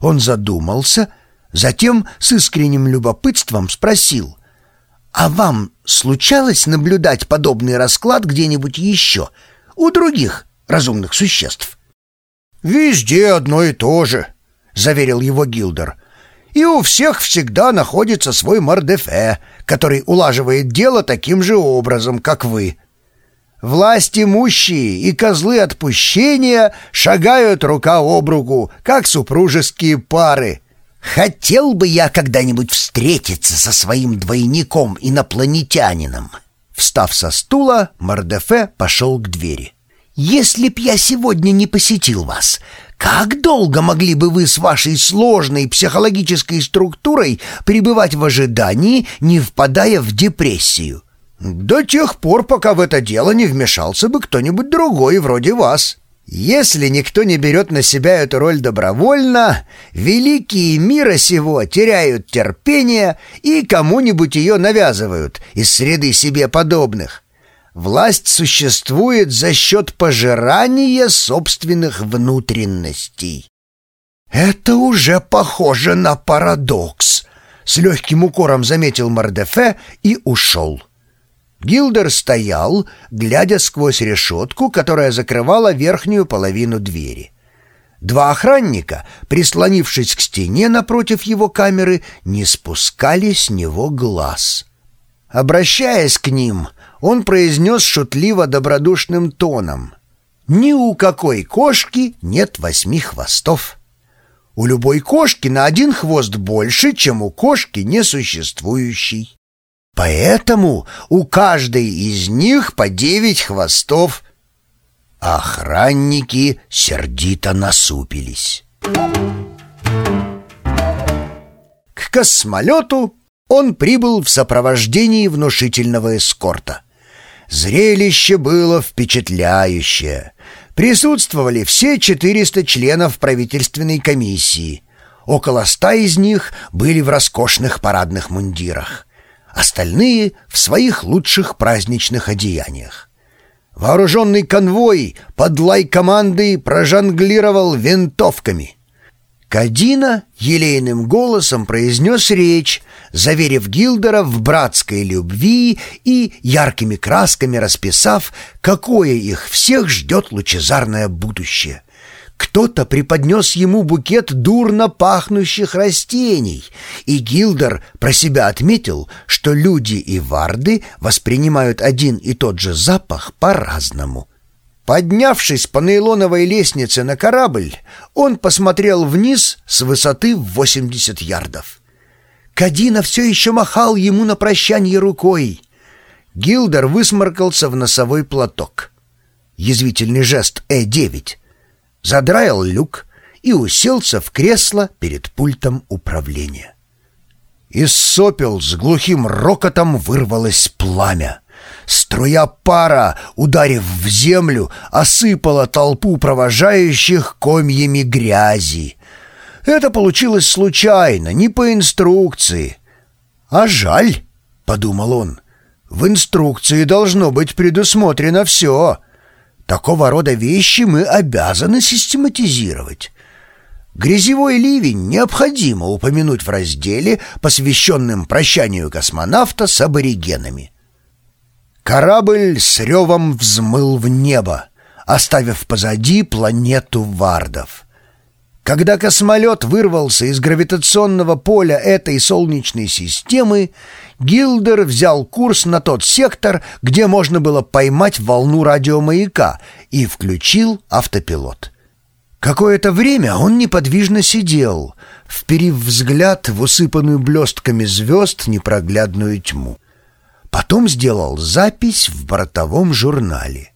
Он задумался, затем с искренним любопытством спросил. «А вам случалось наблюдать подобный расклад где-нибудь еще, у других разумных существ?» «Везде одно и то же», — заверил его Гилдер. «И у всех всегда находится свой мордефе, который улаживает дело таким же образом, как вы». Власть имущие и козлы отпущения шагают рука об руку, как супружеские пары. Хотел бы я когда-нибудь встретиться со своим двойником-инопланетянином. Встав со стула, Мордефе пошел к двери. «Если б я сегодня не посетил вас, как долго могли бы вы с вашей сложной психологической структурой пребывать в ожидании, не впадая в депрессию?» До тех пор, пока в это дело не вмешался бы кто-нибудь другой, вроде вас. Если никто не берет на себя эту роль добровольно, великие мира сего теряют терпение и кому-нибудь ее навязывают из среды себе подобных. Власть существует за счет пожирания собственных внутренностей. «Это уже похоже на парадокс», — с легким укором заметил Мордефе и ушел. Гилдер стоял, глядя сквозь решетку, которая закрывала верхнюю половину двери. Два охранника, прислонившись к стене напротив его камеры, не спускали с него глаз. Обращаясь к ним, он произнес шутливо-добродушным тоном. «Ни у какой кошки нет восьми хвостов. У любой кошки на один хвост больше, чем у кошки несуществующей». Поэтому у каждой из них по девять хвостов. Охранники сердито насупились. К космолету он прибыл в сопровождении внушительного эскорта. Зрелище было впечатляющее. Присутствовали все 400 членов правительственной комиссии. Около ста из них были в роскошных парадных мундирах остальные — в своих лучших праздничных одеяниях. Вооруженный конвой под лай команды прожонглировал винтовками. Кадина елейным голосом произнес речь, заверив Гилдера в братской любви и яркими красками расписав, какое их всех ждет лучезарное будущее. Кто-то преподнес ему букет дурно пахнущих растений, и Гилдер про себя отметил, что люди и варды воспринимают один и тот же запах по-разному. Поднявшись по нейлоновой лестнице на корабль, он посмотрел вниз с высоты в 80 ярдов. Кадина все еще махал ему на прощание рукой. Гилдер высморкался в носовой платок. Язвительный жест «Э-9» задраил люк и уселся в кресло перед пультом управления. Из сопел с глухим рокотом вырвалось пламя. Струя пара, ударив в землю, осыпала толпу провожающих комьями грязи. Это получилось случайно, не по инструкции. «А жаль», — подумал он, — «в инструкции должно быть предусмотрено все». Такого рода вещи мы обязаны систематизировать. Грязевой ливень необходимо упомянуть в разделе, посвященном прощанию космонавта с аборигенами. Корабль с ревом взмыл в небо, оставив позади планету Вардов. Когда космолет вырвался из гравитационного поля этой солнечной системы, Гилдер взял курс на тот сектор, где можно было поймать волну радиомаяка, и включил автопилот. Какое-то время он неподвижно сидел, вперив взгляд в усыпанную блестками звезд непроглядную тьму. Потом сделал запись в бортовом журнале.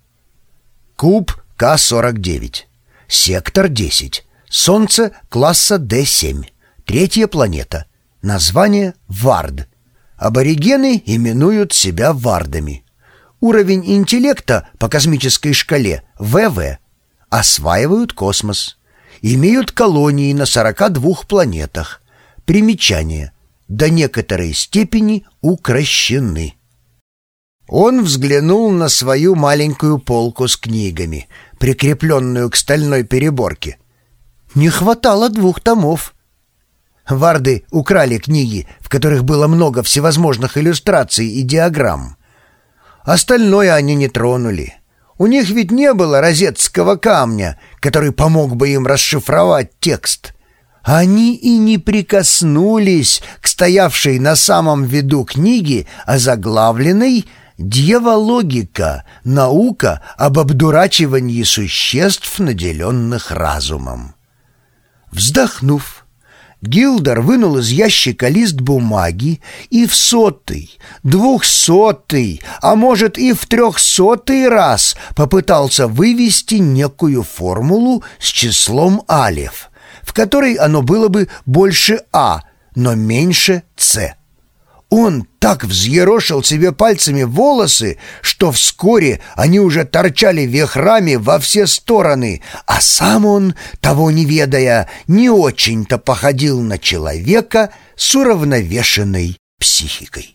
Куб К-49. Сектор 10. Солнце класса D7. Третья планета. Название Вард. Аборигены именуют себя вардами. Уровень интеллекта по космической шкале ВВ. Осваивают космос. Имеют колонии на 42 планетах. Примечание. До некоторой степени укращены. Он взглянул на свою маленькую полку с книгами, прикрепленную к стальной переборке. Не хватало двух томов. Варды украли книги, в которых было много всевозможных иллюстраций и диаграмм. Остальное они не тронули. У них ведь не было розетского камня, который помог бы им расшифровать текст. Они и не прикоснулись к стоявшей на самом виду книге, озаглавленной «Дьявологика. Наука об обдурачивании существ, наделенных разумом». Вздохнув, Гилдер вынул из ящика лист бумаги и в сотый, двухсотый, а может и в трехсотый раз попытался вывести некую формулу с числом алев, в которой оно было бы больше А, но меньше С. Он так взъерошил себе пальцами волосы, что вскоре они уже торчали вехрами во все стороны, а сам он, того не ведая, не очень-то походил на человека с уравновешенной психикой.